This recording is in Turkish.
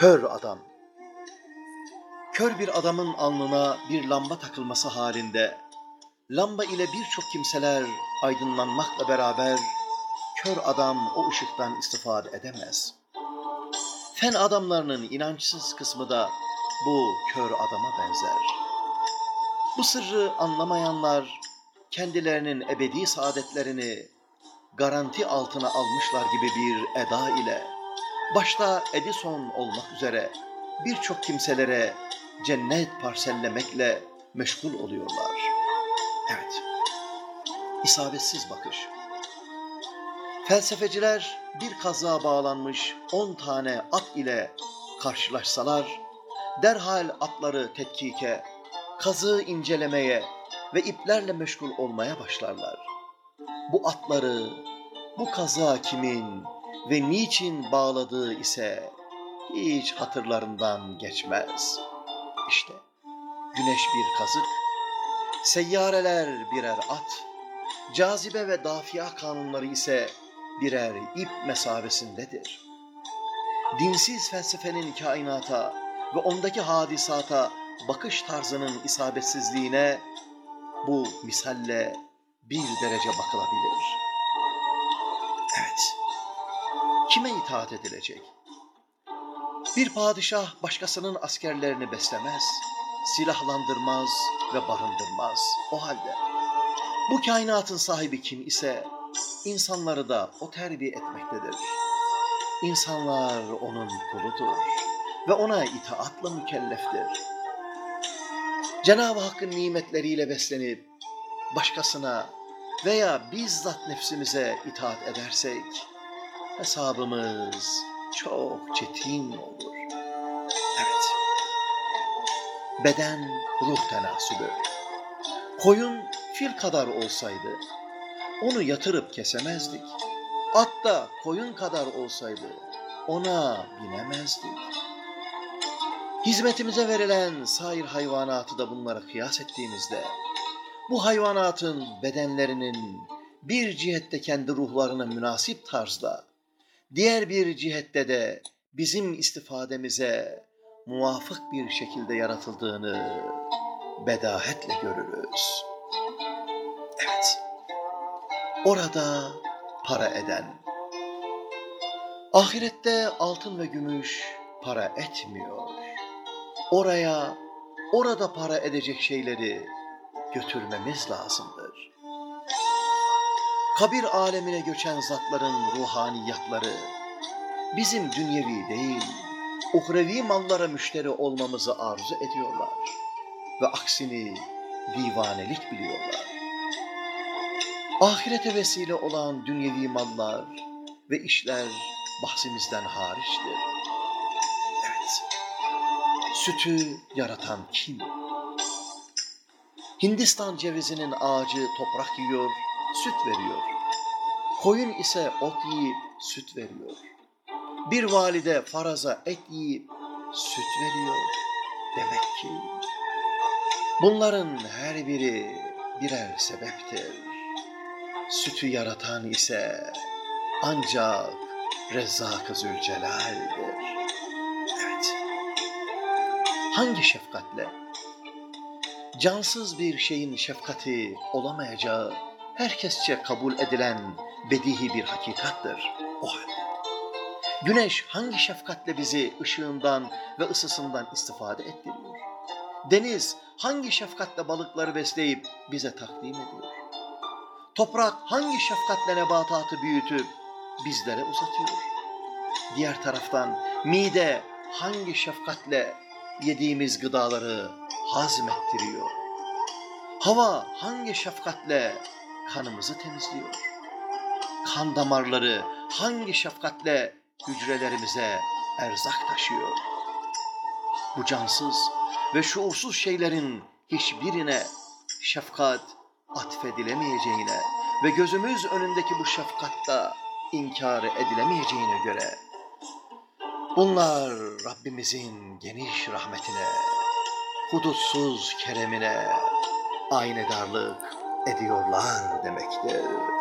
Kör adam. Kör bir adamın alnına bir lamba takılması halinde, lamba ile birçok kimseler aydınlanmakla beraber, kör adam o ışıktan istifade edemez. Fen adamlarının inançsız kısmı da bu kör adama benzer. Bu sırrı anlamayanlar, kendilerinin ebedi saadetlerini garanti altına almışlar gibi bir eda ile, başta Edison olmak üzere birçok kimselere cennet parsellemekle meşgul oluyorlar. Evet, isabetsiz bakış. Felsefeciler bir kazığa bağlanmış on tane at ile karşılaşsalar, derhal atları tetkike, kazığı incelemeye ve iplerle meşgul olmaya başlarlar. Bu atları, bu kaza kimin ve niçin bağladığı ise hiç hatırlarından geçmez. İşte güneş bir kazık, seyyareler birer at, cazibe ve dafia kanunları ise birer ip mesabesindedir. Dinsiz felsefenin kainata ve ondaki hadisata bakış tarzının isabetsizliğine bu misalle bir derece bakılabilir. Kime itaat edilecek? Bir padişah başkasının askerlerini beslemez, silahlandırmaz ve barındırmaz. O halde bu kainatın sahibi kim ise insanları da o terbiye etmektedir. İnsanlar onun kuludur ve ona itaatla mükelleftir. Cenab-ı Hakk'ın nimetleriyle beslenip başkasına veya bizzat nefsimize itaat edersek hesabımız çok çetin olur. Evet. Beden ruh tenasülü. Koyun fil kadar olsaydı onu yatırıp kesemezdik. At da koyun kadar olsaydı ona binemezdik. Hizmetimize verilen sair hayvanatı da bunlara kıyas ettiğimizde bu hayvanatın bedenlerinin bir cihette kendi ruhlarına münasip tarzda, diğer bir cihette de bizim istifademize muvafık bir şekilde yaratıldığını bedahetle görürüz. Evet, orada para eden, ahirette altın ve gümüş para etmiyor. Oraya, orada para edecek şeyleri götürmemiz lazımdır. Kabir alemine göçen zatların ruhaniyatları bizim dünyevi değil, uhrevi mallara müşteri olmamızı arzu ediyorlar ve aksini divanelik biliyorlar. Ahirete vesile olan dünyevi mallar ve işler bahsimizden hariçtir. Evet, sütü yaratan kim? Hindistan cevizinin ağacı toprak yiyor, süt veriyor. Koyun ise ot yiyip süt veriyor. Bir valide faraza et yiyip süt veriyor. Demek ki bunların her biri birer sebeptir. Sütü yaratan ise ancak Rezzak-ı Zülcelal'dir. Evet. Hangi şefkatle? Cansız bir şeyin şefkati olamayacağı herkesçe kabul edilen bedihi bir hakikattır o halde. Güneş hangi şefkatle bizi ışığından ve ısısından istifade ettiriyor? Deniz hangi şefkatle balıkları besleyip bize takdim ediyor? Toprak hangi şefkatle nebatatı büyütüp bizlere uzatıyor? Diğer taraftan mide hangi şefkatle yediğimiz gıdaları hazmettiriyor? Hava hangi şefkatle kanımızı temizliyor? Kan damarları hangi şefkatle hücrelerimize erzak taşıyor? Bu cansız ve şuursuz şeylerin hiçbirine şefkat atfedilemeyeceğine ve gözümüz önündeki bu şefkatta inkar edilemeyeceğine göre bunlar Rabbimizin geniş rahmetine, hudutsuz keremine aynedarlık ediyorlar demektir.